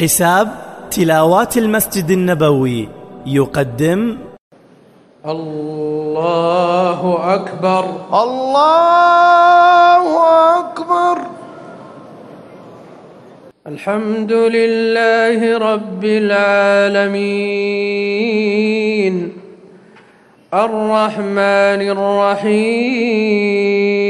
حساب تلاوات المسجد النبوي يقدم الله أكبر. الله أكبر. الحمد لله رب العالمين. الرحمن الرحيم.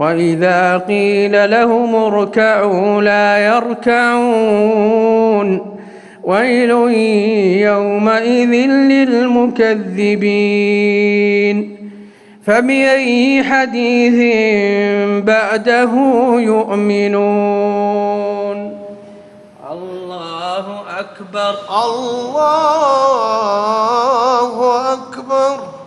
واذا قيل لهم اركعوا لا يركعون ويل يومئذ للمكذبين فبأي حديث بعده يؤمنون الله أكبر الله أكبر